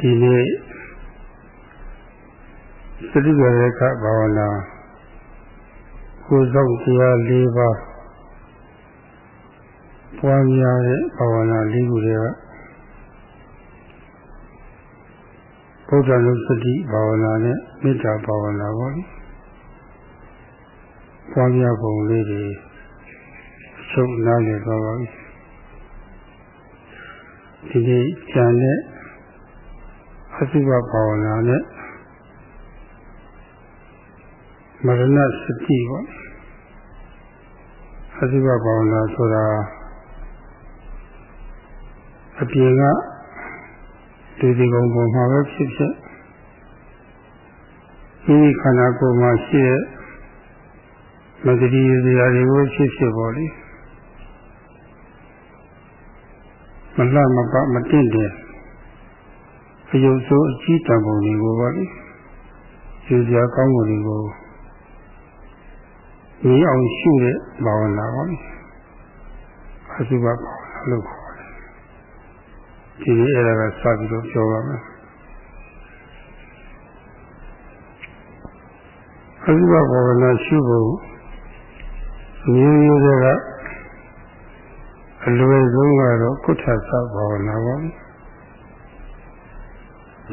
ဒီနေ့သတိရတဲ့ကဘာဝနာကိုယ်ဆောင်တရား၄ပါးပွားများတဲ့ဘာဝနာ၄ခုတွေကဘုရားလုံးစတိဘာဝနာနဲ့မေတ္တာဘာဝနာပေါ့လေပွားများပုံလေးတွေအချုပ်နားလည်သွားပါပြီဒီနေ့ဉာဏ်နဲ့ အသုဘဘာဝနာနဲ့မရဏစတိပေါ့အသုဘဘာဝနာဆိုတာအပြင်ကဒီဒီကုံပေါ်မှာပဲဖြစ်ဖြစ်ဒီခန္ဓာကိုယ်မှာရှိတဲ့မဂတိရရာတွေကိုဖြစ်ဖြစ်ပေါ်လေမလှမပမတင့်တယ် အယုတ်ဆိုးအကြီးတံပုံတွေကိုပေါ့လေယူစရာကောင်းမှုတွေကိုညီအောင်ရှုတဲ့ဘာဝနာပေါ့လေအစုဘဘာဝနာလို့ခေါ်တယ်ဒီနေ့အဲ့ဒါကစပြီးတော့ပြောပါမယ်အစုဘဘာဝနာရှုဖို့မျိုးမျိုးတွေကအလွယ်ဆုံးကတော့ကုဋ္ဌသဘာဝနာပေါ့ကု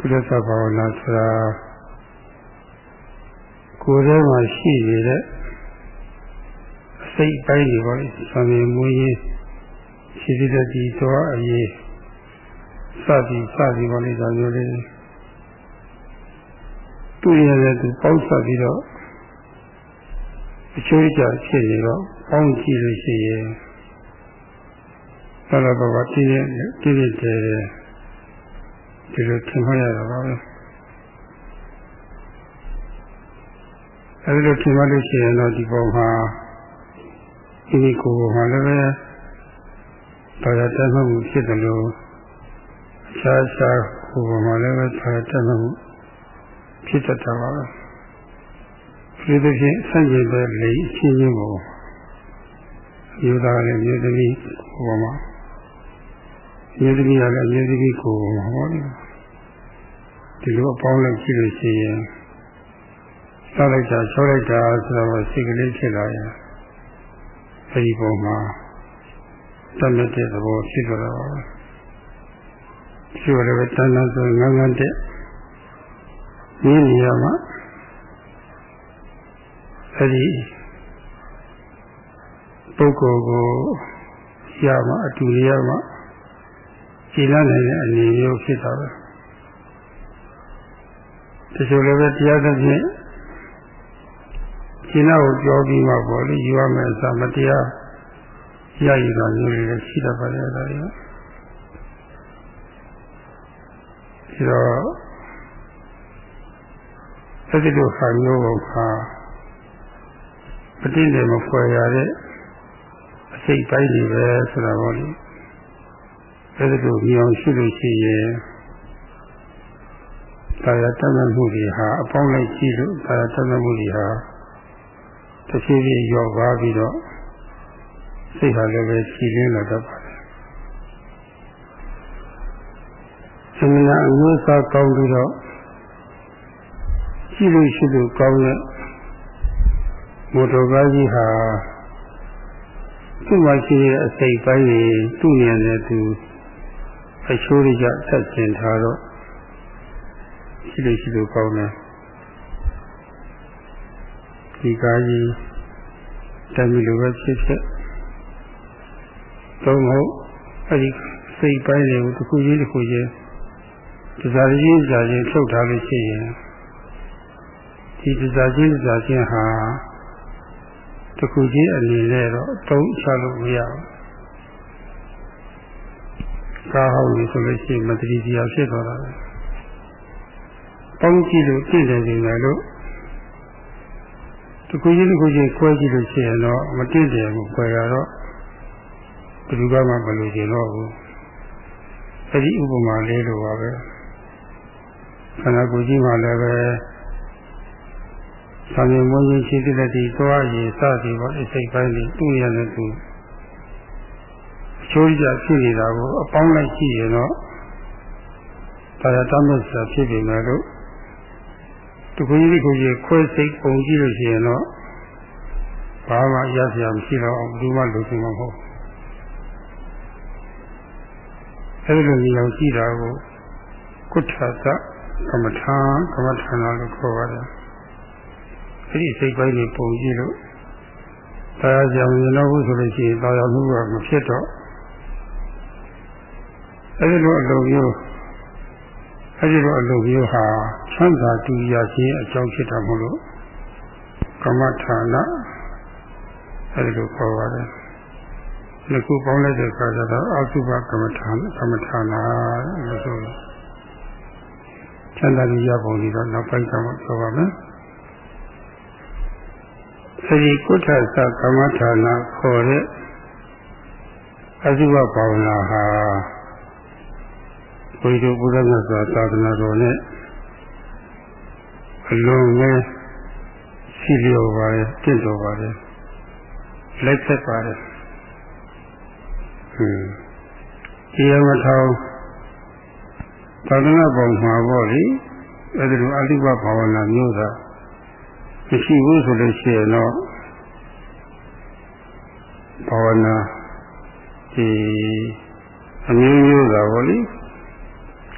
ဋ္ဌသဘာဝနာဆိုတာကိုယ်ထဲမှာရှိနေတဲ့အစိတ်ပိုင်းတွေပေါ့လေသံမြင်မွေးရေးရှိတဲ့ဒီတော့အရေးစသည်စသည်ပေါ့လေဒါမျိုးလေးသူ့ရတဲ့သူပေါက်ဆက်ပြီးတော့အချိုးကြဖြစ်နေတော့ပေါင်းကြည့်လို့ရှိရင်သာလဘကတည်ရတည်ရတဲ့ ဒီလိုသင်မှတ်ရတာပါပဲအဲဒီလိုသင်မှတ်လို့ရှိရင်တော့ဒီပုံမှာဒီဒီကိုယ်မှာလည်းပဲဘာသာတတ်မှုဖြစ်တယ်လို့အခြားခြားကိုယ်မှာလည်းပဲဘာသာတတ်မှုဖြစ်တတ်တာပါပဲဒီလိုဖြင့်ဆန့်ကျင်တဲ့လေအချင်းချင်းကိုယူသားလည်းမြေသမီးကိုယ်မှာ မြေသမီးကလည်းမြေသမီးကိုယ်မှာဟောတယ်ဒီလိုအပေါင်းလိုက်ကြည့်လို့ရှိရင်စောက်လိုက်တာချောလိုက်တာဆိုတော့စိတ်ကလေးဖြစ်လာရင်အဲဒီပုံမှာတတ်မဲ့တဲ့သဘောဖြစ်သွားတာပါပဲရှိရလည်းတန်းတန်းဆိုငန်းငန်းတဲ့ဒီနေရာမှာအဲဒီပုဂ္ဂိုလ်ကိုရမှအတူရမှ ခြေလမ်းနိုင်တဲ့အနေမျိုးဖြစ်တာပဲတချို့လည်းပဲတရားသဖြင့်ခြေနောက်ကိုကြောပြီးမှပေါ့လေယူရမယ်ဆိုမတရားရယူတာမျိုးတွေလည်းရှိတတ်ပါလေဒါတွေဒီတော့အဲဒီလိုဟာမျိုးကပဋိနေမဖွယ်ရတဲ့အစိတ်ပိုင်းတွေပဲဆိုတာပေါ့လေ အဲဒီလိုမြောင်ရှိလို့ရှိရင်ကာယတတ်မှတ်မှုတွေဟာအပေါင်းလိုက်ကြည့်လို့ကာယတတ်မှတ်မှုတွေဟာတစ်ဖြည်းဖြည်းလျော့ပါပြီးတော့စိတ်ဟာလည်းပဲကြည်လင်းလာတတ်ပါတယ်။သမဏအမျိုးအစားကောင်းပြီးတော့ရှိလို့ရှိလို့ကောင်းတဲ့မော်တော်ကားကြီးဟာသူ့မှာရှိတဲ့အစိတ်ပိုင်းတွေသူ့နေနဲ့သူ အချိုးရကြဆက်ကျင်ထားတော့ရှိလို့ရှိလို့ကောင်းတယ်ဒီကားကြီးတမီလိုပဲဖြစ်ဖြစ်သုံးဖို့အဲဒီစိတ်ပိုင်းတွေကိုတစ်ခုချင်းတစ်ခုချင်းတစားချင်းစားချင်းထုတ်ထားလို့ရှိရင်ဒီတစားချင်းတစားချင်းဟာတစ်ခုချင်းအနေနဲ့တော့သုံးချလို့မရဘူး ကားဟောင်းလို့ဆိုလို့ရှိရင်မတတိတရားဖြစ်သွားတာပဲပေါင်းကြည့်လို့တင့်တယ်နေလို့တခုချင်းတခုချင်းခွဲကြည့်လို့ရှိရင်တော့မတင့်တယ်ဘူးခွဲရတော့ဘယ်သူကမှမလို့ကျင်တော့ဘူးအဲဒီဥပမာလေးလိုပါပဲခန္ဓာကိုယ်ကြီးမှလည်းပဲဆံမြင်မွေးခြင်းရှိတဲ့ဒီသွားရည်စသည်ပေါ့အစိတ်ပိုင်းလေးသူ့ရတဲ့သူအ ချိုးကြဖြစ်နေတာကိုအပေါင်းလိုက်ကြည့်ရင်တော့ဒါရတမ်းမဲ့ဆိုတာဖြစ်နေတယ်လို့တခုကြီးကိုကြီးခွဲစိတ်ပုံကြည့်လို့ရှိရင်တော့ဘာမှရစရာမရှိတော့ဘူးမှလူချင်းမဟုတ်အဲဒီလိုကြီးအောင်ကြည့်တာကိုကုဋ္ဌသကမ္မထာကမ္မထာနာလို့ခေါ်ပါတယ်အဲဒီစိတ်ပိုင်းတွေပုံကြည့်လို့တရားကြောင်ရင်တော့ဘူးဆိုလို့ရှိရင်တရားမှုကမဖြစ်တော့ အဲဒီလိုအလုံးမျိုးအဲဒီလိုအလုံးမျိုးဟာချမ်းသာတူရခြင်းအကြောင်းဖြစ်တာမို့လို့ကမ္မထာနာအဲဒီလိုခေါ်ပါတယ်နှစ်ခုပေါင်းလိုက်တဲ့အခါကျတော့အသုဘကမ္မထာကမ္မထာနာလို့ဆိုချမ်းသာတူရပုံဒီတော့နောက်ပိုင်းကမှပြောပါမယ်အဲဒီကုဋ္ဌသကမ္မထာနာခေါ်တဲ့အသုဘဘာဝနာဟာ ဘုရားဘုရားမြတ်စွာသာသနာတော်နဲ့အလုံးပဲရှိလျော်ပါတယ်တင့်တော်ပါတယ်လက်သက်ပါတယ်ဟွန်းဒီရမထောင်သာသနာပုံမှာပေါ့လေအဲဒီလိုအလိဘဘာဝနာမျိုးသာမရှိဘူးဆိုလို့ရှိရင်တော့ဘာဝနာဒီအမျိုးမျိုးသာပေါ့လေ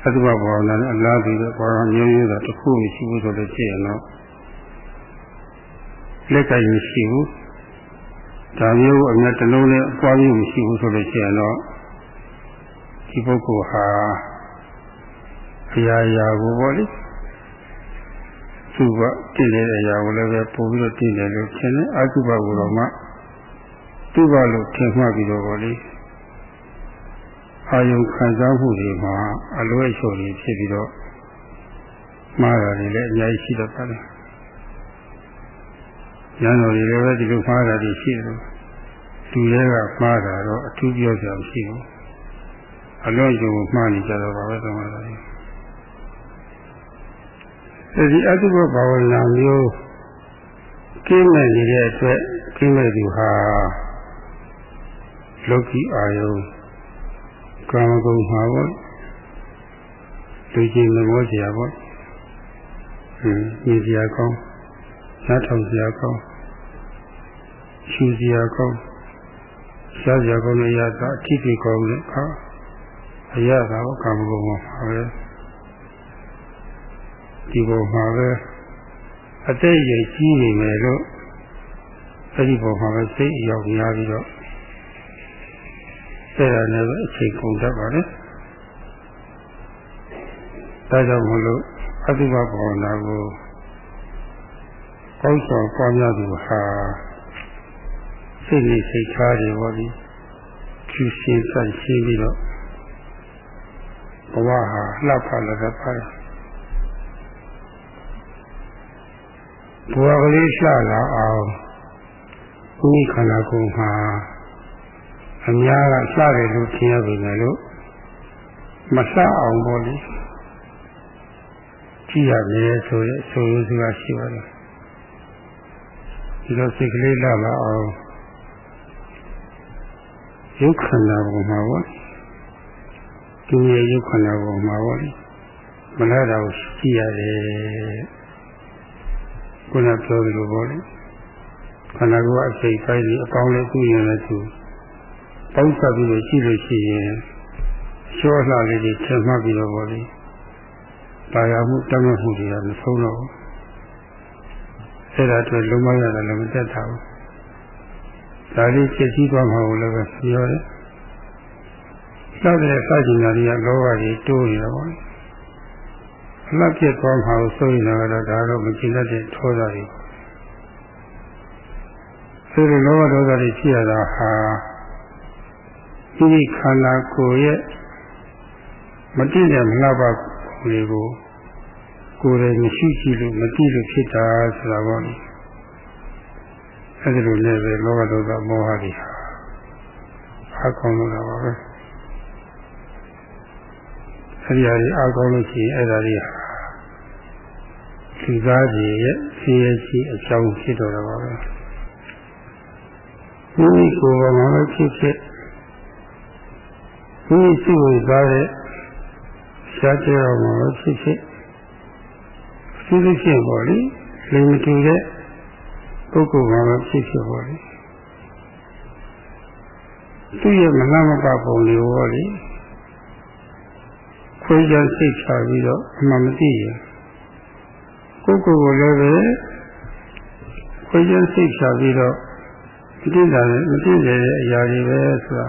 အတုပဘာဝနာနဲ့အလားတူတဲ့ဘာဝမျိုးမျိုးသာတစ်ခုမရှိဘူးဆိုလို့ရှိရင်တော့လက်ကရင်ရှိဘူးဒါမျိုးအမြတ်တလုံးနဲ့အပွားမျိုးမရှိဘူးဆိုလို့ရှိရင်တော့ဒီပုဂ္ဂိုလ်ဟာအရာရာကိုပေါ့လေသူကတည်နေတဲ့အရာကိုလည်းပဲပို့ပြီးတော့တည်တယ်လို့ထင်တယ်အကုဘကိုတော့မှသူ့ဘလို့ထင်မှတ်ပြီးတော့ပေါ့လေ အာယုခံစားမှုတွေမှာအလွဲ့ချော်တွေဖြစ်ပြီးတော့မှားတာတွေလည်းအများကြီးရှိတတ်ပါတယ်။ဉာဏ်တော်တွေလည်းပဲဒီလိုမှားတာတွေရှိတယ်။သူတွေကမှားတာတော့အထူးပြောစရာမရှိဘူး။အလွဲ့ချော်မှားနေကြတော့ပါပဲသမารတွေ။ဒီအတုပဘာဝနာမျိုးကင်းမဲ့နေတဲ့အတွက်ကင်းမဲ့သူဟာလောကီအာယု ကာမဂုဏ်မှာပေါ့လူချင်းမမောစရာပေါ့ဟင်းညီစရာကောင်းနားထောင်စရာကောင်းရှူစရာကောင်းရှားစရာကောင်းတဲ့ရတာအထိပ်ကောင်းတဲ့အခါအရသာကိုကာမဂုဏ်မှာပဲဒီပုံမှာပဲအတိတ်ရဲ့ကြီးနေမယ်လို့အဲ့ဒီပုံမှာပဲစိတ်အရောက်များပြီးတော့ အဲ့ဒါနဲ့ပဲအချိန်ကုန်တတ်ပါလေဒါကြောင့်မလို့အတုပဘာဝနာကိုကောင်းဆောင်ပွားများသူဟာစိတ်နဲ့စိတ်ထားတွေပေါ့ဒီကျူရှင်းဆက်ရှင်းပြီးတော့ဘဝဟာလှပလာတတ်ပါတယ်ဘဝကလေးလှလာအောင်ဘုရားခန္ဓာကိုယ်မှာ အများကစတယ်လို့ထင်ရပြီလေလို့မစအောင်ပေါ့လေကြည့်ရမယ်ဆိုရဲဆိုရစကားရှိပါတယ်ဒီလိုစိတ်ကလေးလာလာအောင်ရုပ်ခန္ဓာပေါ်မှာပေါ့ဒီရဲ့ရုပ်ခန္ဓာပေါ်မှာပေါ့မလားတော့ကြည့်ရတယ်ခုနပြောသလိုပေါ့လေခန္ဓာကိုယ်အစိတ်ပိုင်းကြီးအကောင်းလေးသူ့ရင်လည်းသူ ပေါင်းဆက်ပြီးတော့ကြည့်လို့ရှိရင်ရှောလှလေးတွေထင်မှတ်ပြီးတော့ဗောလေတာယာမှုတတ်မှတ်မှုတွေကမဆုံးတော့ဘူးအဲ့ဒါအတွက်လုံးမရတယ်လည်းမတက်တာဘူးဒါလေးဖြစ်စည်းသွားမှာကိုလည်းပဲပြောတယ်စောက်တဲ့စကြင်ညာတွေကလောဘကြီးတိုးနေတော့ဗောလေအမှတ်ဖြစ်သွားမှာကိုစိုးရင်တော့ဒါတော့မကျင်တတ်တဲ့ထောတာတွေဆိုလိုလောဘဒေါသတွေဖြစ်ရတာဟာ ဒီဒီခန္ဓာကိုယ်ရဲ့မတည်တဲ့မလှပကိုယ်ကိုကိုယ်ရဲ့မရှိရှိလို့မတည်လို့ဖြစ်တာဆိုတာပေါ့လေအဲဒီလိုနဲ့ပဲလောဘဒေါသမောဟတွေဟာအကောင်းလို့တာပါပဲအဲဒီအရာအကောင်းလို့ရှိရင်အဲဒါတွေဟာလူသားကြီးရဲ့ဆင်းရဲရှိအကြောင်းဖြစ်တော့တာပါပဲဒီကိုယ်ပေါ်မှာဖြစ်ဖြစ် ဒီရှိဝင်သွားတဲ့ရှားကြောက်မှာဖြစ်ဖြစ်သူသိဖြစ်ပေါ်လေလိမ်မတူတဲ့ပုဂ္ဂိုလ်မှာဖြစ်ဖြစ်ပေါ်လေသူ့ရဲ့မလမကပုံလေးဟောလေခွေးကြစိတ်ချပြီးတော့အမှမသိရင်ကိုယ်ကိုယ်ကိုလည်းပဲခွေးကြစိတ်ချပြီးတော့မသိတာလည်းမသိတဲ့အရာတွေပဲဆိုတာ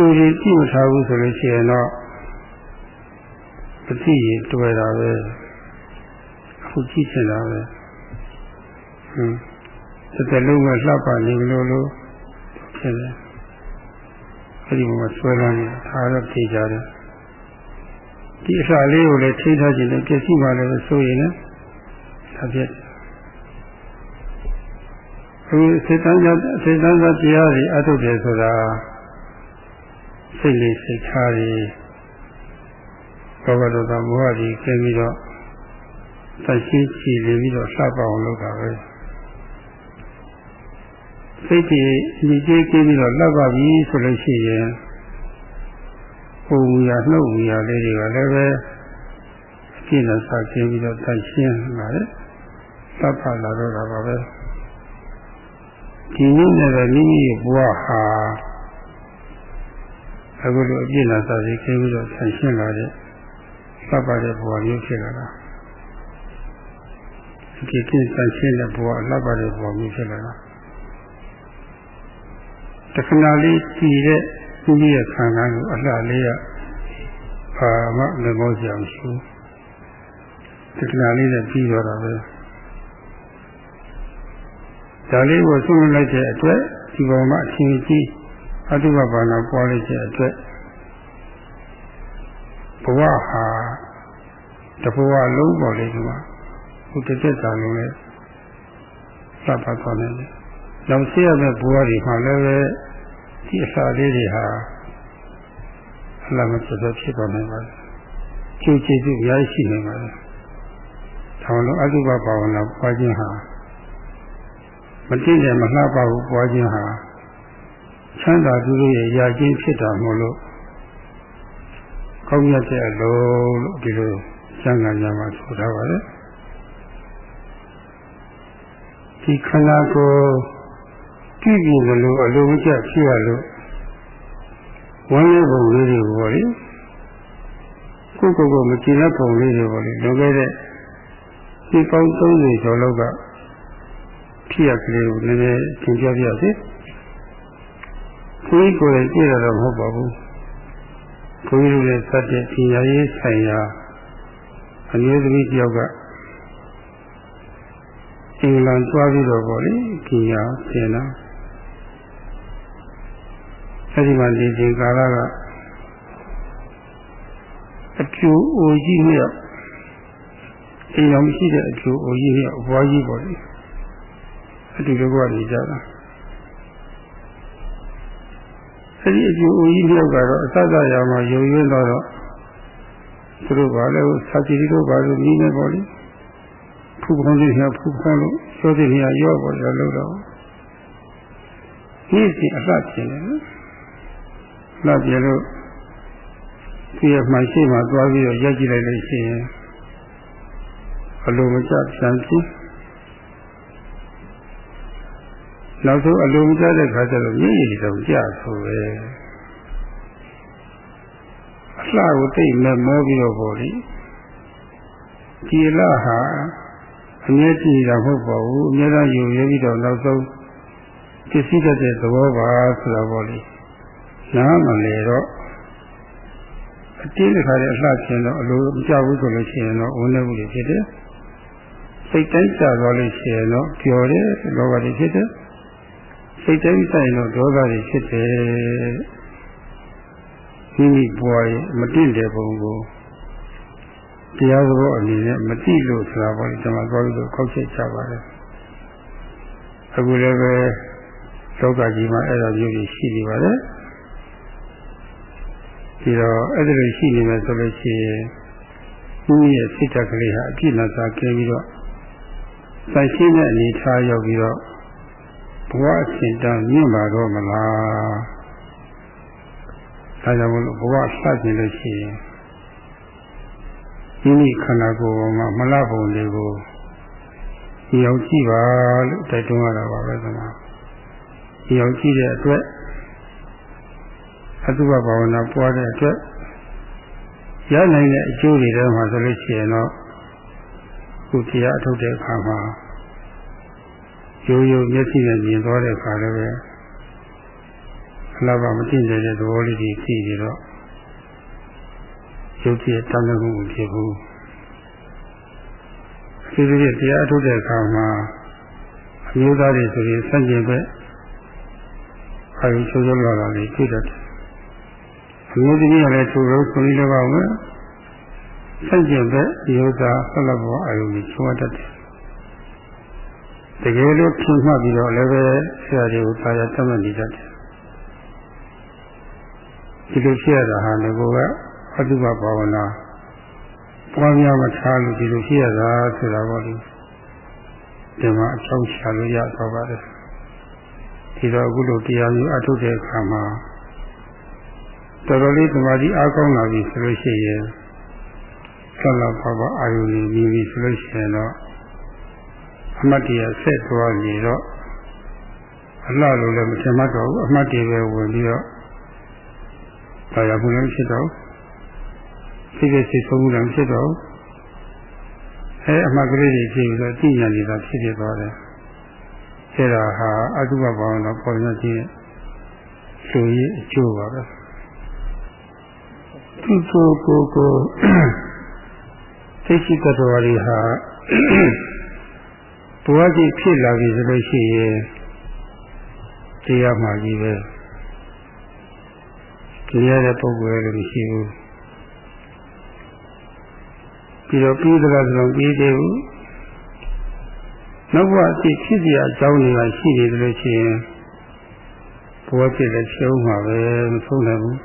ကျိုးကြီးကြည့်မထားဘူးဆိုလို့ရှိရင်တော့မသိရင်တွေ့တာပဲအခုကြည့်ချင်တာပဲဟွန်းတစ်တလုံးကလှပနေလို့လို့ဖြစ်တယ်အဲဒီမှာဆွဲလန်းနေတာဒါတော့သိကြတယ်ဒီအစာလေးကိုလည်းထိထားခြင်းနဲ့ပြည့်စုံပါလေဆိုရင်လည်းဒါပြည့်အခုစေတန်းကြစေတန်းကြတရားတွေအထုတ်တယ်ဆိုတာ စိတ်လေးစိတ်ထားတွေဘောဂတော်တော်မောဟကြီးကျင်းပြီးတော့တရှိချီနေပြီးတော့လှပအောင်လုပ်တာပဲစိတ်ကြီးညီကျေးကျင်းပြီးတော့လှပပြီဆိုလို့ရှိရင်ပုံမူရနှုတ်မူရလေးတွေကလည်းပဲအပြည့်နဲ့စကျင်းပြီးတော့တရှင်းလာတယ်လှပလာတော့တာပါပဲဒီနည်းနဲ့ပဲမိမိဘဝဟာ အခုလိုအပြည့်နဲ့စကျင်းပြီးတော့တရှင်းလာတဲ့လှပတဲ့ဘဝမျိုးဖြစ်လာတာဒီကိစ္စရှင်းတဲ့ဘဝလှပတဲ့ဘဝမျိုးဖြစ်လာတာတခဏလေးကြည်တဲ့သူကြီးရဲ့ခံခံကိုအလှလေးကဘာမှမမောစရာမရှိဘူးတခဏလေးနဲ့ပြီးတော့တာပဲဒါလေးကိုဆုံးလိုက်တဲ့အတွက်ဒီပေါ်မှာအချင်းကြီး အတုပဘာနာပွားလိုက်တဲ့အတွက်ဘဝဟာတဘဝလုံးပေါ်လေးကဟိုတစ်သက်တာလုံးနဲ့စပ်ပါသွားတယ်။နောက်ရှိရမယ့်ဘဝတွေမှာလည်းပဲဒီအစာလေးတွေဟာအလမစစဖြစ်သွားနိုင်ပါလေ။ကျိုးကျေးဇူးရရှိနေပါလေ။ထောင်လုံးအတုပဘာဝနာပွားခြင်းဟာမတည်တယ်မလှပဘူးပွားခြင်းဟာ ချမ်းသာသူတို့ရဲ့ယာခြင်းဖြစ်တာမို့လို့ကောင်းမြတ်တဲ့အလုံးလို့ဒီလိုကျမ်းဂန်ကြမှာဆိုထားပါလေ။ဒီခန္ဓာကိုယ်ကြည့်ကြည့်လို့အလုံးကျဖြစ်ရလို့ဝမ်းလေးပုံလေးတွေပေါ့လေကိုယ်ကိုယ်ကိုမကြည်တဲ့ပုံလေးတွေပေါ့လေလွန်ခဲ့တဲ့ဒီကောင်း30ကျော်လောက်ကဖြစ်ရကလေးကိုနည်းနည်းသင်ပြပြစေ ကိုယ်ကိုယ်ကြည့်ရတော့မဟုတ်ပါဘူးဘုန်းကြီးတို့ရဲ့စတဲ့ပညာရေးဆိုင်ရာအမျိုးသမီးတယောက်ကအင်္ဂလန်သွားပြီးတော့ပေါ့လေပညာသင်တာအဲဒီမှာဒီချိန်ကာလကအကျိုးအိုကြီးမြောက်အိမ်တော်မရှိတဲ့အကျိုးအိုကြီးမြောက်အဘွားကြီးပေါ့လေအတူတကွနေကြတာ အဲဒီအကျိုးအိုကြီးမြောက်ကတော့အစစရာမှာယုံရင်းတော့သူတို့ကလည်းစာကြည့်တို့ကလည်းနီးနေပေါ့လေဖူပေါင်းလေးကဖူပေါင်းလို့သောတိနေရာရော့ပေါ်ရလို့တော့ဒီစီအလှပြင်တယ်နော်လှပြင်လို့ဒီရမှရှိမှသွားပြီးတော့ရက်ကြည့်လိုက်လို့ရှိရင်အလိုမကျပြန်ကြည့် နောက်ဆုံးအလိုမကျတဲ့ခါကျတော့မျက်ရည်တော့ကြာဆိုပဲအလှကိုတိတ်မဲ့မောပြီးတော့ပေါ့လေဒီလဟာအမြဲတည်တာမဟုတ်ပါဘူးအများအားယူရပြီးတော့နောက်ဆုံးပစ္စည်းတတ်တဲ့သဘောပါဆိုတာပေါ့လေနားမလဲတော့အတင်းတစ်ခါတည်းအလှချင်းတော့အလိုမကြဘူးဆိုလို့ရှိရင်တော့ဝန်နေမှုတွေဖြစ်တယ်စိတ်တိုင်းကြသွားလို့ရှိရင်တော့ပျော်တယ်လောဘတွေဖြစ်တယ် စိတ်တိုင်းဆိုင်တော့ဒေါသတွေဖြစ်တယ်မိမိဘဝရဲ့မတင့်တဲ့ပုံကိုတရားသဘောအနေနဲ့မသိလို့ဆိုတာပေါ့ဒီမှာသွားပြီးတော့ခောက်ချက်ချပါတယ်အခုလည်းပဲလောကကြီးမှာအဲ့ဒါမျိုးကြီးရှိနေပါတယ်ဒီတော့အဲ့ဒါလိုရှိနေမယ်ဆိုလို့ရှိရင်မိမိရဲ့စိတ်ဓာတ်ကလေးဟာအပြည့်နဲ့သာကျင်းပြီးတော့စိုက်ရှင်းတဲ့အနေထားရောက်ပြီးတော့ ဘဝအရှင်တန်မြင့်ပါတော့မလားဒါကြောင့်မလို့ဘဝစတင်လို့ရှိရင်မိမိခန္ဓာကိုယ်ပေါ်မှာမလပုံတွေကိုရောက်ကြည့်ပါလို့တိုက်တွန်းရတာပါပဲကွာရောက်ကြည့်တဲ့အတွက်အတုပဘာဝနာပွားတဲ့အတွက်ရနိုင်တဲ့အကျိုးတွေထဲမှာဆိုလို့ရှိရင်တော့ခုတရားအထုတ်တဲ့အခါမှာ ရိုးရိုးမျက်စိနဲ့မြင်သွားတဲ့အခါလည်းပဲအလားပါမသိတဲ့သဘောလေးတွေသိနေတော့ရုပ်ကြီးတမ်းလို့မဖြစ်ဘူးဒီလိုတရားအထုတ်တဲ့အခါမှာအမျိုးသားတွေဆိုရင်စัจကျင်ပဲအာရုံချိုးချိုးလာတာလေးတွေ့တတ်တယ်အမျိုးသမီးကလည်းသူ့လိုဆိုပြီးတော့ပဲစัจကျင်ပဲဒီဥစ္စာဆက်လက်ပေါ်အာရုံကြီးချိုးတတ်တယ် တကယ်လို့ဖြင်းမှတ်ပြီးတော့လည်းပဲဆရာတွေကိုသာယာတတ်မှတ်နေတတ်တယ်ဒီလိုဖြစ်ရတာဟာငကိုကအတုပဘာဝနာပွားများမထားလို့ဒီလိုဖြစ်ရတာဆိုတာပေါ့လေဒီမှာအချောင်းချလို့ရသွားပါတယ်ဒီတော့အခုလိုတရားမျိုးအထုတ်တဲ့အခါမှာတော်တော်လေးသမာဓိအားကောင်းလာပြီဆိုလို့ရှိရင်ဆက်လက်ပါပါအာယုန်ကြီးပြီးပြီဆိုလို့ရှိရင်တော့ အမှတ်တရဆက်သွားနေတော့အလှလိုလည်းမထင်မှတ်တော့ဘူးအမှတ်တရပဲဝင်ပြီးတော့ဒါရဘူးလည်းဖြစ်တော့စိတ်စိတ်ဆုံးမှုလည်းဖြစ်တော့အဲအမှတ်ကလေးတွေဖြစ်ပြီးတော့သိဉာဏ်နေတာဖြစ်ဖြစ်သွားတယ်အဲဒါဟာအတုပဘောင်းတော့ပေါ်ရခြင်းဆိုရင်အကျိုးပါပဲသူကိုကိုကိုသိရှိတတော်ရီဟာ ဘဝကြီးဖြစ်လာပြီဆိုလို့ရှိရင်တရားမှကြီးပဲတရားတဲ့ပုဂ္ဂိုလ်လည်းမရှိဘူးပြီးတော့ပြီးသလားဆိုတော့ပြီးသေးဘူးနောက်ဘဝအဖြစ်ဖြစ်စီအကြောင်းတွေကရှိနေတယ်လို့ရှိရင်ဘဝဖြစ်တဲ့ရှုံးမှာပဲမဆုံးနိုင်ဘူး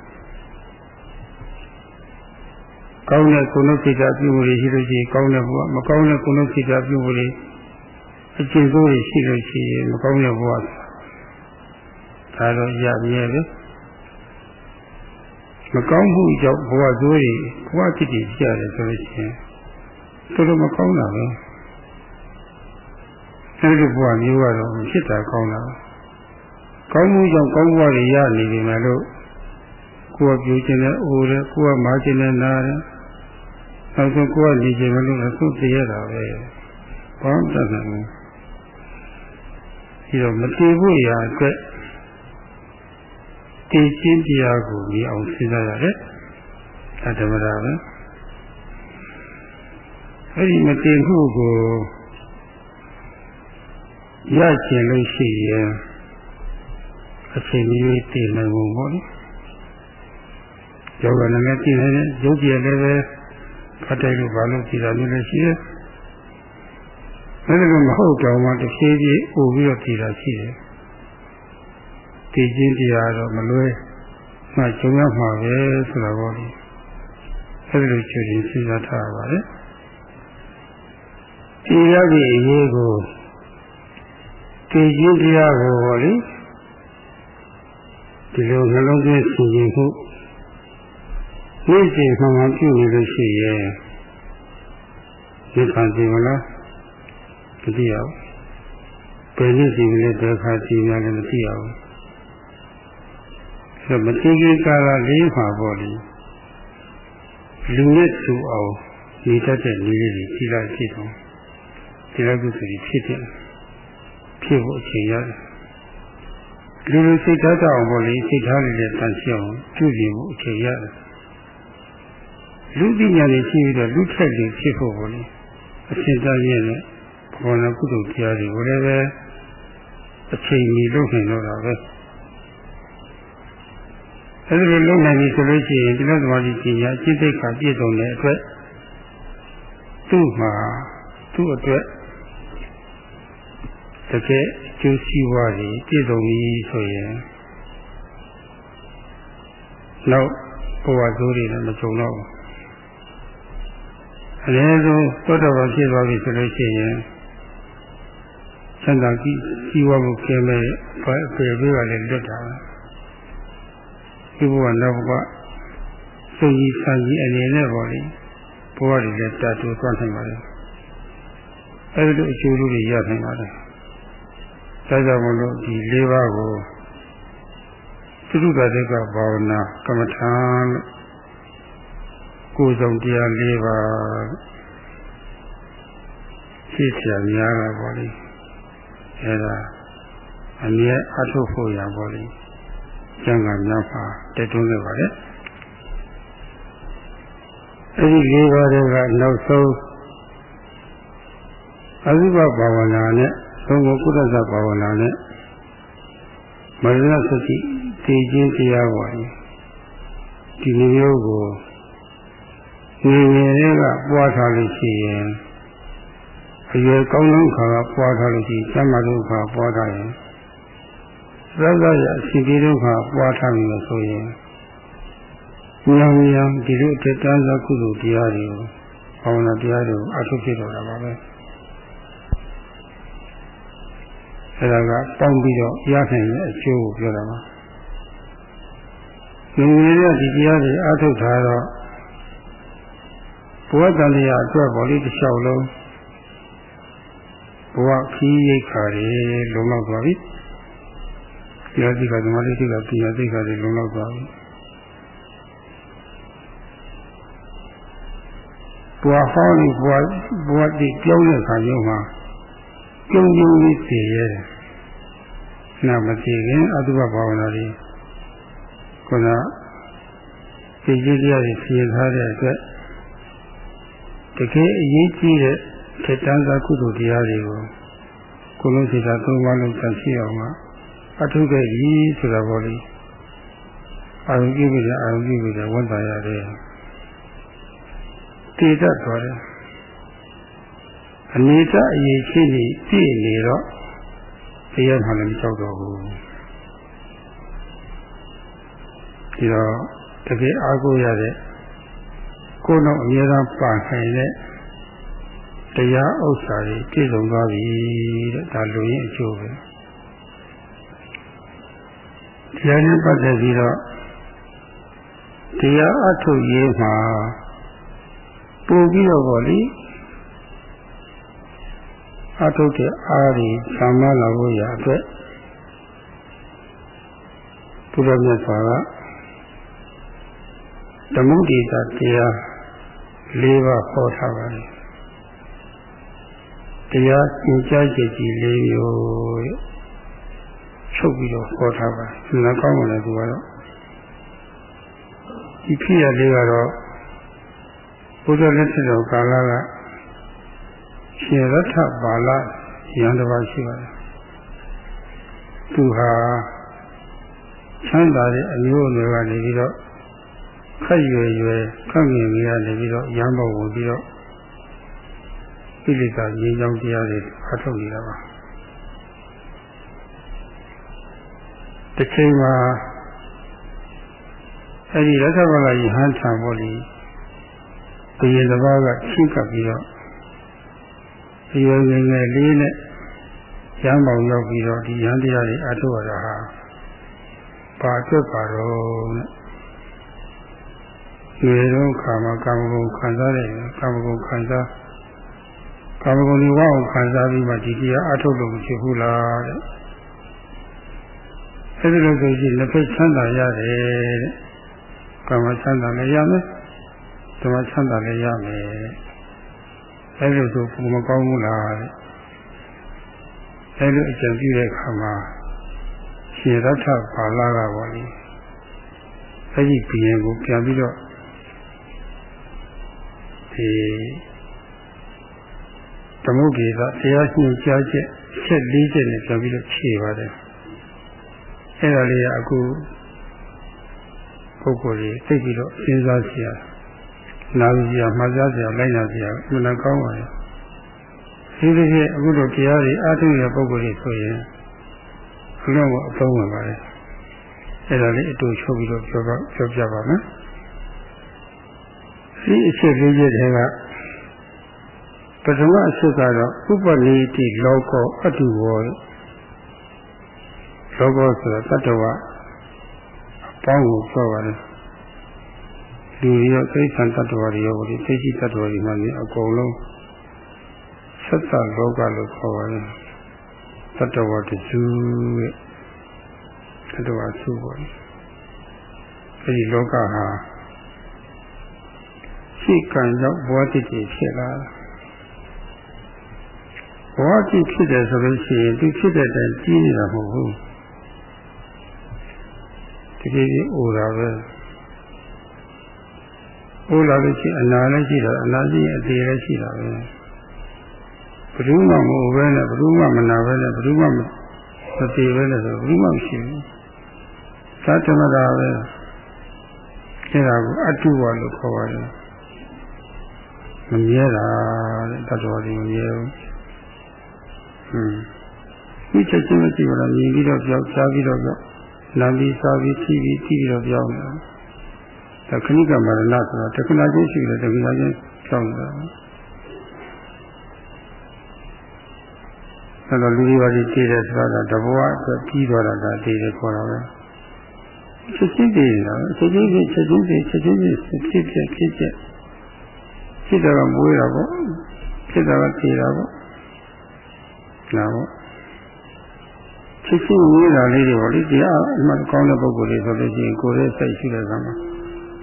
ကောင်းတဲ့ကုဏုစိတ်ဓာတ်ပြုမှုတွေရှိလို့ရှိရင်ကောင်းတဲ့ဘဝမကောင်းတဲ့ကုဏုစိတ်ဓာတ်ပြုမှုတွေ အကျင့်ဆိုးတွေရှိလို့ရှိရင်မကောင်းတဲ့ဘဝဒါတော့ရမြဲပဲမကောင်းမှုကြောင့်ဘဝဆိုးတွေဘဝဖြစ်တည်ကြရတယ်ဆိုလို့ရှိရင်တော်တော်မကောင်းတာပဲအဲဒီဘဝမျိုးကတော့ဖြစ်တာကောင်းတာကောင်းမှုကြောင့်ကောင်းဘဝတွေရနေပြီမယ်လို့ကိုယ်ကပြောခြင်းနဲ့အိုးတယ်ကိုယ်ကမာခြင်းနဲ့နားတယ်နောက်ဆုံးကိုယ်ကနေခြင်းမလို့လည်းသုတ်တရတာပဲဘာမှတတ်နိုင်ဘူး ဒီတော့မတည်ဖို့ရာအတွက်တည်ခြင်းတရားကိုမြင်အောင်စဉ်းစားရတယ်အတ္တမရာပဲအဲ့ဒီမတည်မှုကိုရကျင်လို့ရှိရင်အချိန်ကြီးတည်နိုင်ဖို့ပေါ့လေယောဂလည်းတည်နေတယ်ရုပ်ပြလည်းပဲဖတ်တယ်လို့ဘာလို့ကြည်တာမျိုးလည်းရှိတယ် အဲ့ဒါကမဟုတ်တော့မှတစ်ဖြည်းဖြည်းအိုပြီးတော့ကြည်တာရှိတယ်တည်ခြင်းတရားတော့မလွဲမှကျုံရမှာပဲဆိုတာပေါ့လေအဲ့ဒီလိုချွတ်ရင်စဉ်းစားထားပါလေတရားကြီးအရေးကိုတည်ခြင်းတရားကိုပေါ့လေဒီလိုနှလုံးသွင်းဆင်ခြင်မှုနေ့စဉ်မှန်မှန်ပြုနေလို့ရှိရဲ့ဒီခံစီမလား မသိရဘူးဘယ်နေ့စီမလဲဒုက္ခစီများလည်းမသိရဘူးဆိုမသိခင်ကာလလေးမှာပေါ့လေလူနဲ့သူအောင်နေတတ်တဲ့နည်းလေးတွေကြီးလိုက်ရှိတော့ဒီလောက်ကုသိုလ်ဖြစ်တယ်ဖြစ်ဖို့အချိန်ရတယ်လူလူစိတ်ဓာတ်အောင်ပေါ့လေစိတ်ထားလေးနဲ့တန်ရှင်းအောင်ပြုစီဖို့အချိန်ရတယ်လူပညာတွေရှိပြီးတော့လူထက်တွေဖြစ်ဖို့ပေါ့လေအစဉ်သားရဲ့နဲ့ ဘောနကုသိုလ်တရားတွေကိုလည်းပဲအချိန်မီလုပ်နိုင်တော့တာပဲအဲဒီလိုလုပ်နိုင်ပြီဆိုလို့ရှိရင်ဒီလိုသမာဓိပညာအကျင့်သိက္ခာပြည့်စုံတဲ့အတွက်သူ့မှာသူ့အတွက်တကယ်အကျိုးစီးပွားတွေပြည့်စုံပြီဆိုရင်နောက်ဘဝဆိုးတွေလည်းမကြုံတော့ဘူးအနည်းဆုံးသောတော်ဘာဖြစ်သွားပြီဆိုလို့ရှိရင် စံသာကြီးကြီးဝမှုကဲမဲ့ဘာအပေပေးပါလဲလွတ်တာပဲဒီဘဝနောက်ဘဝစိတ်ကြီးဆန်းကြီးအနေနဲ့ပေါ့လေဘဝတွေလည်းတာတူသွားနိုင်ပါလေအဲဒီလိုအကျိုးတွေရနိုင်ပါလေဒါကြောင့်မလို့ဒီ၄ပါးကိုသုတ္တတိကဘာဝနာကမ္မထာလို့ကိုယ်ဆောင်တရား၄ပါးဖြစ်ချင်များတာပေါ့လေ အဲဒါအမြဲအထုတ်ဖို့ရပါလေကျန်ကများပါတက်တွန်းခဲ့ပါလေအဲဒီ၄ပါးတွေကနောက်ဆုံးအသုဘဘာဝနာနဲ့သုံးခုကုသဇဘာဝနာနဲ့မရဏစတိတည်ခြင်းတရားပါဒီမျိုးကိုငြင်းငယ်တွေကပွားထားလို့ရှိရင် အရွယ်ကောင်းဆုံးခါကပွားထားလို့ရှိရင်ကျမ်းမာဆုံးခါပွားထားရင်သစ္စာရအစီအပြေဆုံးခါပွားထားပြီလို့ဆိုရင်ဉာဏ်ဉာဏ်ဒီလိုတက်တန်းသောကုသိုလ်တရားတွေကိုဘာဝနာတရားတွေကိုအထုဖြစ်တော်တာပါပဲအဲဒါကပေါင်းပြီးတော့ရနိုင်တဲ့အကျိုးကိုပြောတာပါဒီလိုရဒီတရားတွေအထုတ်ထားတော့ဘဝတန်တရားအတွက်ပေါ်လေးတစ်လျှောက်လုံး ဘဝခီးရိတ်ခါတွေလုံလောက်သွားပြီ။တရားသိကဓမ္မလေးသိကတရားသိကတွေလုံလောက်သွားပြီ။ဘဝဟောင်းဘဝဘဝတိကြောင်းတဲ့ခါမျိုးမှာကျုံကျုံလေးသိရတယ်။နာမသိခင်အတုပဘာဝနာတွေခုနဒီကြီးတရားတွေဖြေထားတဲ့အတွက်တကယ်အရေးကြီးတဲ့ ထေတ္တန်သာကုသိုလ်တရားတွေကိုကိုလုံးစိတ်သာသုံးပါးလုံးတန်ရှိအောင်ကအထုခဲ့ပြီဆိုတာပေါ့လေအာရုံပြုပြီးအာရုံပြုပြီးဝန်တာရတယ်တည်တတ်သွားတယ်အနေတအရေးရှိနေပြည့်နေတော့တရားမှလည်းမကြောက်တော့ဘူးဒီတော့တကယ်အားကိုးရတဲ့ကိုယ်တော့အများအားပါနိုင်တဲ့ တရားဥစ္စာတွေပြည့်စုံသွားပြီတဲ့ဒါလူရင်းအကျိုးပဲတရားနဲ့ပတ်သက်ပြီးတော့တရားအထုတ်ရေးမှာပို့ပြီးတော့ဗောလေအထုတ်တဲ့အားတွေသံမလာဖို့ရအတွက်ဘုရားမြတ်စွာကဓမ္မတိတာတရား၄ပါးဟောထားပါတယ် တရားသင်ကြားချက်ကြီး၄မျိုးချုပ်ပြီးတော့ဟောထားပါတယ်နာကောင်းတယ်သူကတော့ဒီဖြစ်ရလေးကတော့ဘုရားလက်ထက်တော်ကာလကရှင်ရထပါဠရန်တစ်ပါးရှိပါတယ်သူဟာချမ်းသာတဲ့အမျိုးအနွယ်ကနေပြီးတော့ခက်ရွယ်ရွယ်ခက်ငင်ကြီးကနေပြီးတော့ရမ်းပေါ်ဝင်ပြီးတော့ ပိဋကရေကြောင်းတရားတွေအထုတ်နေတာပါတစ်ချိန်မှာအဲဒီရသဗ္ဗလာယဟန်ထံပေါ်လီဘုရင်တစ်ပါးကချိကပ်ပြီးတော့ဒီရငယ်ငယ်လေးနဲ့ရမ်းပေါင်ရောက်ပြီးတော့ဒီရန်တရားတွေအထုတ်ရတာဟာဘာအတွက်ပါတော့ဒီတော့ခါမှာကာမဂုဏ်ခံစားတယ်ကာမဂုဏ်ခံစား ကာမဂုဏ်ဒီဝအောင်ခံစားပြီးမှဒီတရားအထုတ်လို့မဖြစ်ဘူးလားတဲ့အဲဒီလိုဆိုရင်လက်ဖက်ချမ်းသာရတယ်တဲ့ကာမချမ်းသာလည်းရမယ်ဓမ္မချမ်းသာလည်းရမယ်အဲဒီလိုဆိုပုံမကောင်းဘူးလားတဲ့အဲဒီလိုအကြံပြုတဲ့အခါမှာရှင်ရထဘာလာကပေါ့လေအဲဒီဘီရင်ကိုပြန်ပြီးတော့ဒီ သမုဒ္ဒေကတရားညွှန်ကြားချက်ချက်၄ချက်နဲ့ပြန်ပြီးတော့ဖြေပါတယ်အဲ့ဒါလေးကအခုပုဂ္ဂိုလ်ကြီးသိပြီးတော့စဉ်းစားစရာနားစရာမှတ်သားစရာလိုက်နာစရာအမှန်ကောင်းပါရဲ့ဒီလိုဖြင့်အခုတို့တရားတွေအားထုတ်ရပုဂ္ဂိုလ်ကြီးဆိုရင်ဘုရားကအသုံးဝင်ပါလေအဲ့ဒါလေးအတူချုပ်ပြီးတော့ပြောပါပြောပြပါမယ်ဒီအချက်လေးချက်တွေက ပထမအချက်ကတော့ဥပနိတိလောကောအတုဝောလောကောဆိုတာတတ္တဝအပေါင်းကိုပြောပါတယ်လူရောသိစ္ဆာတ attva တွေရောဒီသိရှိတ attva တွေမှလည်းအကုန်လုံးဆက်သလောကလို့ခေါ်ပါတယ်တ attva တစုရဲ့တ attva စုပေါ့အဲဒီလောကဟာရှိကံကြောင့်ဘဝတည်တည်ဖြစ်လာ ဘဝတည်ဖြစ်တယ်ဆိုလို့ရှိရင်သူဖြစ်တဲ့တိုင်ကြီးနေတာမဟုတ်ဘူးတကယ်ကြီးအိုတာပဲအိုလာလို့ရှိအနာလည်းရှိတာအနာရှိအသေးလည်းရှိတာပဲဘယ်သူမှမဟုတ်ပဲနဲ့ဘယ်သူမှမနာပဲနဲ့ဘယ်သူမှမသေးပဲနဲ့ဆိုဘယ်သူမှမရှိဘူးသာသမတာပဲအဲဒါကိုအတုဝါလို့ခေါ်ပါတယ်မမြဲတာတဲ့တတ်တော်ဒီမမြဲဘူးဟွန်း ဒီချက်ချင်းမရှိဘူးလားမြင်ပြီးတော့ကြောက်ကြားပြီးတော့ကြောက်နာပြီးစားပြီးထိပြီးထိပြီးတော့ကြောက်နေတာဒါခဏိကမရဏဆိုတာတခဏချင်းရှိတယ်တခဏချင်းကြောက်နေတာအဲ့တော့လူကြီးပါကြီးတည်တယ်ဆိုတာတဘဝအတွက်ပြီးသွားတာဒါတည်တယ်ခေါ်တာပဲချက်ချင်းတည်နေတာချက်ချင်းချင်းချက်ချင်းချင်းချက်ချင်းချင်းဖြစ်ဖြစ်ဖြစ်ဖြစ်ဖြစ်တာကမွေးတာပေါ့ဖြစ်တာကတည်တာပေါ့ နာပေါ့ဖြစ်ချင်းမွေးတာလေးတွေပေါ့လေတရားအမှန်ကောင်းတဲ့ပုဂ္ဂိုလ်တွေဆိုလို့ရှိရင်ကိုယ်ရဲ့စိတ်ရှိတဲ့ကံမှာ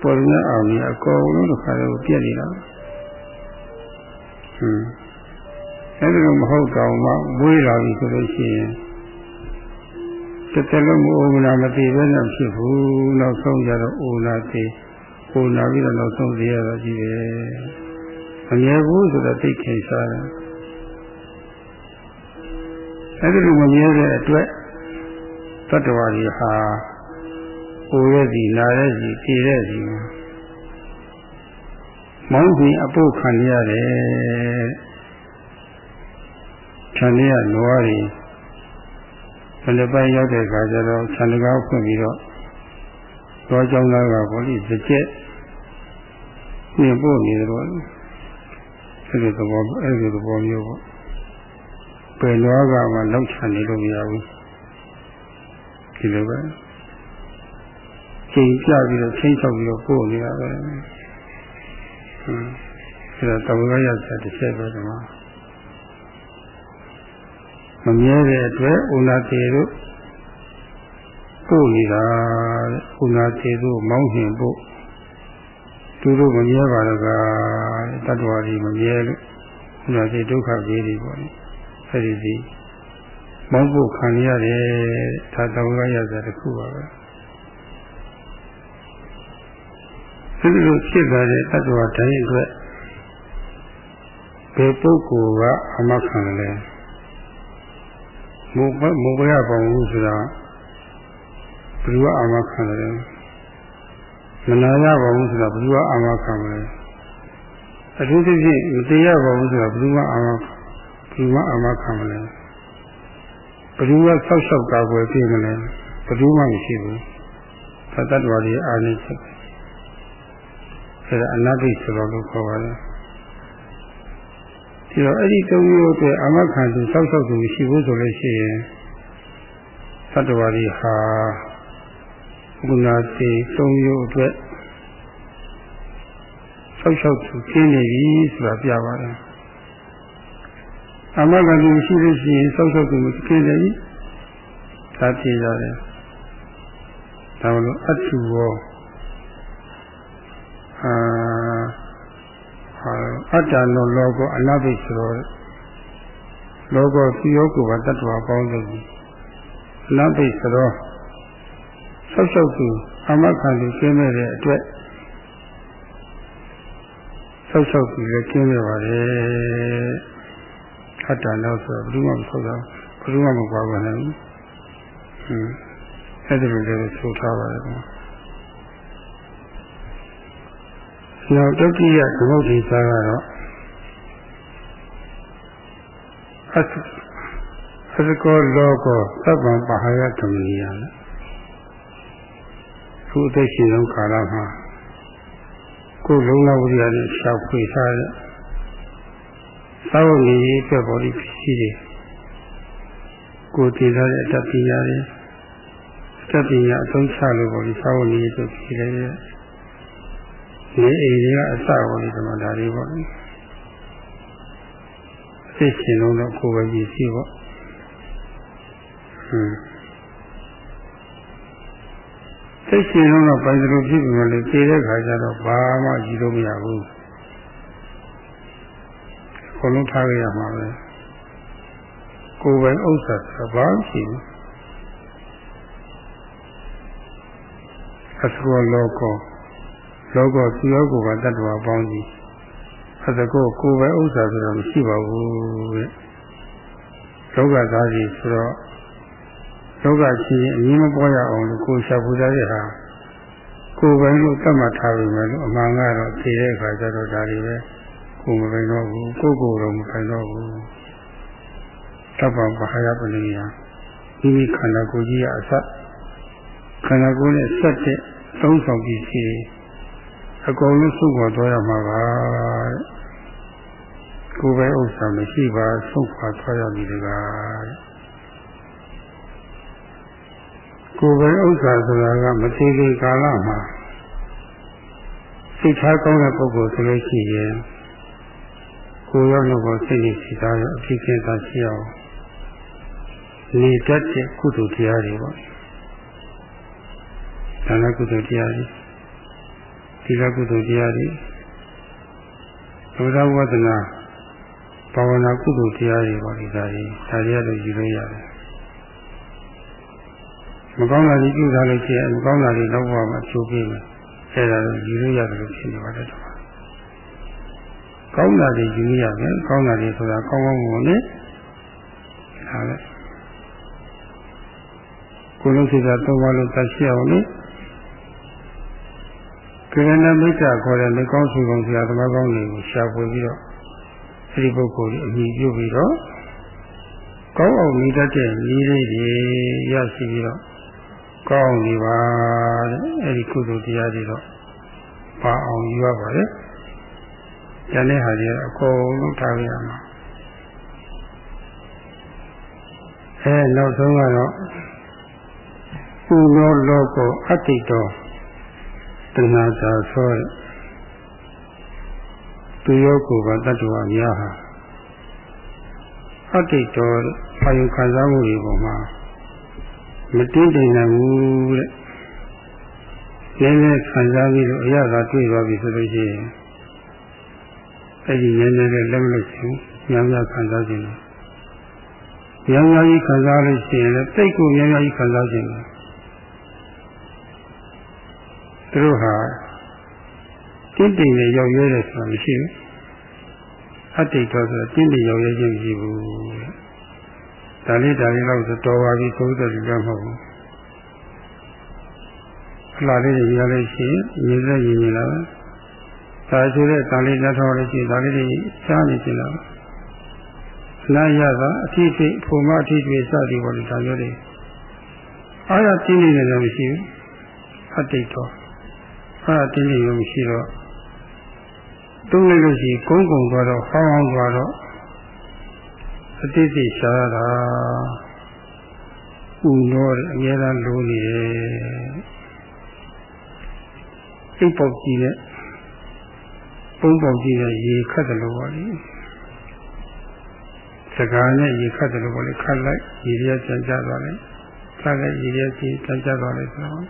ပေါ်ရင်းအောင်ကြီးအကုန်လုံးတစ်ခါတော့ပြက်နေတာဟွန်းအဲ့ဒါမဟုတ်တော့မှမွေးလာပြီဆိုလို့ရှိရင်တစ်သက်လုံးမအိုနာမသိပဲနဲ့ဖြစ်ဘူးနောက်ဆုံးကြတော့အိုနာသိအိုနာပြီးတော့နောက်ဆုံးသိရတော့ကြီးတယ်မမြဲဘူးဆိုတော့သိခင်စားတယ် အဲ့ဒီလိုမမြဲတဲ့အတွက်တတ္တဝါကြီးဟာပူရဲ့စီနာရဲ့စီဖြည့်ရဲ့စီမောင်းပြီးအပုတ်ခံရတယ်ခြံရနွားတွေဘယ်လိုပိုင်းရောက်တဲ့အခါကျတော့ခြံတကားဖွင့်ပြီးတော့သွားကြောင်းသားကဘောလိစကြက်ညင်ပို့နေတော့အဲ့ဒီသဘောအဲ့ဒီသဘောမျိုးပေါ့ ပယ်လွားကမှလောက်ချနေလို့မရဘူးဒီလိုပဲချိန်ပြပြီးတော့ချင်းချောက်ပြီးတော့ပို့နေရပဲဟွန်းအဲ့ဒါတောင်ရရဆက်တစ်ချက်ပဲဒီမှာမမြဲတဲ့အတွက်ဥနာတေတို့ပို့နေတာဥနာတေတို့မောင်းနှင်ပို့သူတို့မမြဲပါတော့ကတတ္တဝါကြီးမမြဲလို့ဥနာတေဒုက္ခကြီးတွေပေါ့ အဲ့ဒီစီမောင်းဖို့ခံရတယ်ဒါတောင်ရရဆက်တစ်ခုပါပဲဒီလိုဖြစ်လာတဲ့တ attva တိုင်းအတွက်ဘယ်ပုဂ္ဂိုလ်ကအမခံလဲမုဘမုဘရပေါင်းလို့ဆိုတာဘယ်သူကအမခံလဲမနာရပါဘူးဆိုတာဘယ်သူကအမခံလဲအထူးသဖြင့်မတရားပါဘူးဆိုတာဘယ်သူကအမဘ ယ်သူကအမခံမလဲဘယ်သူကဆောက်ရှောက်ကာကွယ်ပြမလဲဘယ်သူမှမရှိဘူးသတ္တဝါတွေအာနိချက်အဲဒါအနာတိဆိုတော့လို့ခေါ်ပါတယ်ဒီတော့အဲ့ဒီသုံးမျိုးအတွက်အမခံသူစောက်စောက်သူရှိဘူးဆိုလို့ရှိရင်သတ္တဝါတွေဟာဘုနာတိသုံးမျိုးအတွက်ဆောက်ရှောက်သူကျင်းနေပြီဆိုတာပြပါတယ် အမခံသူရှိလို့ရှိရင်ဆောက်ရှောက်သူကျင်းနေပြီဒါပြရတယ်ဒါမလို့အထုရောအာအတ္တနောလောကောအနာဘိဆိုတော့လောကောသီယောကိုပါတတ္တဝါပေါင်းစုံအနာဘိဆိုတော့ဆောက်ရှောက်သူအမခံသူကျင်းမဲ့တဲ့အတွက်ဆောက်ရှောက်သူလည်းကျင်းမဲ့ပါတယ် အတ္တနောဆိုတော့ဘယ်သူမှမဆောက်တော့ဘယ်သူမှမပါဘူးနဲ့ဟင်းအဲ့ဒီလိုလည်းဆိုထားပါတယ်ကွာနောက်ဒုတိယသမုဒ္ဒိသာကတော့အသအသကောလောကောသဗ္ဗံပဟာယကမနိယနဲ့သူအသက်ရှင်ဆုံးကာလမှာကိုယ်လုံးလာဝိရိယနဲ့ရှောက်ဖွေထားတဲ့ သာဝတိရေးအတွက်ပေါ်ဒီဖြစ်စီတယ်ကိုယ်တည်ထားတဲ့အတ္တပညာတွေအတ္တပညာအသုံးချလို့ပေါ်ဒီသာဝတိရေးအတွက်ဖြစ်တယ်နေအိမ်တွေကအစပေါ်ဒီမှာဒါတွေပေါ့အစ်ရှင်လုံးတော့ကိုယ်ပဲကြည့်စီပေါ့ဟွန်းသိရှင်လုံးတော့ပိုင်သလိုဖြစ်ပြီမလို့ခြေတဲ့ခါကျတော့ဘာမှကြည့်လို့မရဘူး ဘလုံးထားရရမှာပဲကိုယ်ပိုင်ဥစ္စာဆိုဘာရှိဘူးအစကောလောကောလောကောသူရောကိုယ်ကတတ္တဝါပေါင်းကြီးအစကောကိုယ်ပိုင်ဥစ္စာဆိုတော့မရှိပါဘူးတဲ့လောကသားကြီးဆိုတော့လောကရှိရင်အရင်မပေါ်ရအောင်လို့ကိုယ်ရှာပူကြတဲ့ဟာကိုယ်ပိုင်လို့သတ်မှတ်ထားပြီမယ်လို့အမှန်ကတော့ဖြေတဲ့အခါကျတော့ဒါတွေပဲ ကိုယ်မပိုင်တော့ဘူးကိုယ်ကိုယ်တော့မပိုင်တော့ဘူးတပ္ပပဟာယပလိယမိမိခန္ဓာကိုယ်ကြီးရဲ့အစခန္ဓာကိုယ်နဲ့ဆက်တဲ့သုံးဆောင်ပစ္စည်းအကုန်လုံးစုပေါ်သွားရမှာပါကိုယ်ပဲဥစ္စာမရှိပါစုခွာသွားရပြီတကားကိုယ်ပဲဥစ္စာဆိုတာကမသေးသေးကာလမှာစိတ်ထားကောင်းတဲ့ပုဂ္ဂိုလ်ဆိုလို့ရှိရင် ကိုယ်ရောလို့ကိုစိတ်နဲ့စိတ်ထားရောအဖြစ်ချင်းသာရှိအောင်နေတတ်တဲ့ကုသိုလ်တရားတွေပေါ့ဒါနကုသိုလ်တရားတွေဒီလကုသိုလ်တရားတွေဘုရားဝဒနာဘာဝနာကုသိုလ်တရားတွေပေါ့ဒီဒါတွေဒါတွေကတော့ယူလို့ရတယ်မကောင်းတာကြီးပြုထားလို့ရှိရင်မကောင်းတာတွေတော့ဘာမှအကျိုးပေးမယ်အဲဒါတော့ယူလို့ရတယ်လို့ဖြစ်နေပါတယ်တော့ ကောင်းတာတွေယူရမယ်ကောင်းတာတွေဆိုတာကောင်းကောင်းမွန်နဲ့ဒါပဲကိုယ်လုံးစိတ်ဓာတ်သုံးပါးလို့သတ်ရှိအောင်လေကိရဏမိတ်္တခေါ်တဲ့လက်ကောင်းစုကောင်းဆရာသမားကောင်းတွေကိုရှာဖွေပြီးတော့အဲဒီပုဂ္ဂိုလ်ကြီးအမိပြုပြီးတော့ကောင်းအောင်နေတတ်တဲ့ဤလေးတွေရရှိပြီးတော့ကောင်းနေပါတဲ့အဲဒီကုသိုလ်တရားတွေတော့ပါအောင်ယူရပါတယ်။ ဉာဏ်နဲ့ဟာကြီးအကုန်လုံးထားရမှာ။အဲနောက်ဆုံးကတော့ဥလောလောကောအတ္တိတောတဏှာသာဆိုတဲ့သူယောကိုယ်ကတတ္တဝအများဟာအတ္တိတောအာယုခံစားမှုတွေပေါ်မှာမတင်းတိမ်နိုင်ဘူးတဲ့နည်းနည်းခံစားပြီးတော့အရသာတွေ့သွားပြီဆိုလို့ရှိရင် အဲ့ဒီနည်းနည်းလေးလက်မလို့ရှိရင်များများခံစားခြင်းများများကြီးခံစားလို့ရှိရင်လည်းတိတ်ကိုများများကြီးခံစားခြင်းသူတို့ဟာတင်းတိမ်နဲ့ရောက်ရဲတယ်ဆိုတာမရှိဘူးအတိတ်တော့ဆိုတင်းတိမ်ရောက်ရဲခြင်းမရှိဘူးဒါလေးဒါလေးတော့တော်ပါပြီဆိုတော့ဒီကမဟုတ်ဘူးအလားလေးတွေရလို့ရှိရင်ရည်စက်ရည်နေလာပဲ ဒါဆိုတဲ့ဒါလေးလက်ထောက်လို့ရှိရင်ဒါလေးတွေရှားနေကြလားနာရတာအထီးထိဖုံမအထီးတွေစသည်ပေါ်လို့ဒါမျိုးတွေအားရတင်းနေတယ်မရှိဘူးအတိတ်တော့အားရတင်းနေလို့မရှိတော့တုံးလိုက်လို့ရှိရင်ကုန်းကုံသွားတော့ဟောင်းဟောင်းသွားတော့အတိတ်ရှားတာဥလို့အများအားလိုနေတယ်အိပ်ပေါက်ကြည့်တဲ့ ပုံပေါက်ကြည့်တဲ့ရေခတ်တယ်လို့ပါလေစကားနဲ့ရေခတ်တယ်လို့ပါလေခတ်လိုက်ရေရကျန်ကြသွားတယ်ခတ်လိုက်ရေရကျန်ကြသွားတယ်ဆိုတော့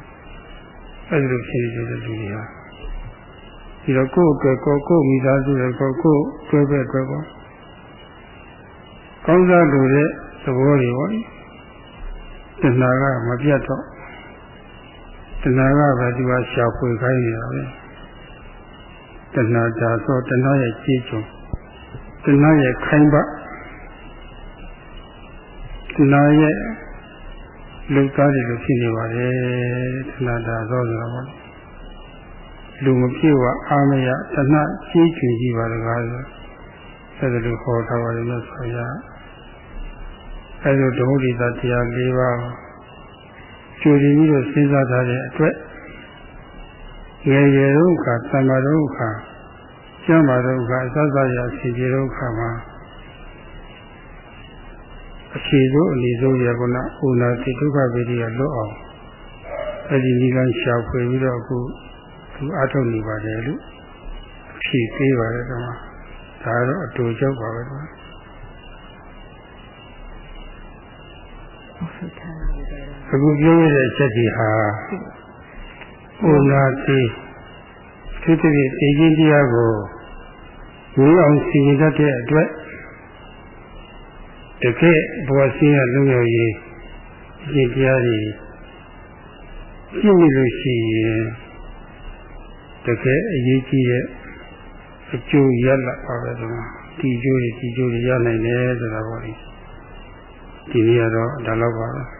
အဲ့ဒီလိုဖြစ်နေတဲ့လူတွေဟာဒီတော့ကိုယ့်အတွက်ကိုယ်ကိုယ်မိသားစုရဲ့ကိုယ်ကိုယ်တွဲပဲတွဲပေါ့ကောင်းစားလို့တဲ့သဘောတွေပေါ့တဏှာကမပြတ်တော့တဏှာကပဲဒီမှာရှာဖွေခိုင်းနေတာပဲ တဏှာဒါဆိုတဏှာရဲ့ကြီးကျုံတဏှာရဲ့ခိုင်းပတဏှာရဲ့လူသားတွေလိုဖြစ်နေပါလေတဏှာဒါဆိုဆိုတာပေါ့လူမဖြစ်ဝအာမယတဏှာကြီးကျုံကြီးပါတကားဆိုအဲ့ဒါလိုခေါ်ထားပါတယ်လို့ဆိုရအဲ့လိုဓမ္မဒီသတရား၄ပါးကျူပြီးတော့စဉ်းစားထားတဲ့အတွက် ရေရေဒုက္ခသံဃာဒုက္ခကျမ်းမာဒုက္ခအစစရာအစီအဒုက္ခမှာအခြေစိုးအနေစိုးရကုဏဥနာတိဒုက္ခဗေဒိယလွတ်အောင်အဲ့ဒီဒီကရှာဖွေပြီးတော့အခုအသူအထုတ်နေပါတယ်လို့ဖြည့်ပေးပါတယ်ကွာဒါတော့အတူချုပ်ပါပဲကွာအခုပြောရတဲ့ချက်ကြီးဟာ ဘုရားသေးသူတည်းအေဂျင့်တရားကိုဝေအောင်စီရင်တတ်တဲ့အတွက်တကယ်ဘဝစီးရလုံရရေးဒီတရားတွေကြည့်မိလို့ရှိရင်တကယ်အရေးကြီးတဲ့အကျိုးရလပါပဲဒီမှာဒီကျိုးတွေဒီကျိုးတွေရနိုင်တယ်ဆိုတာပေါ့လေဒီနေ့ကတော့ဒါတော့ပါပဲ